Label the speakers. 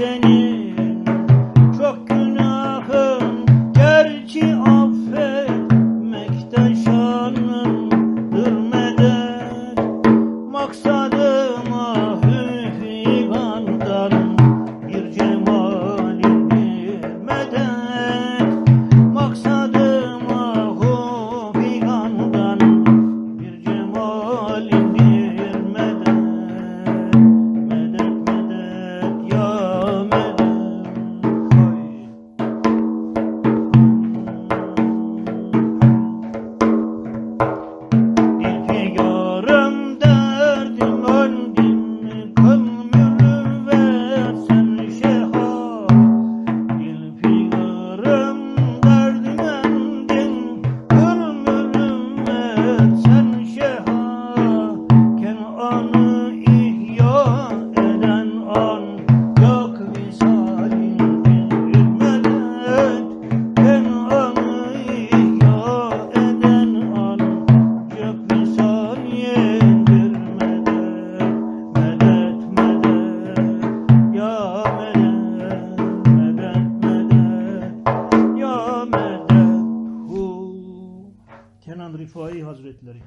Speaker 1: senin çok günahın gerçi affetmekten şanındır meder maksadıma Kenan Rifai Hazretleri